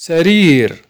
سرير.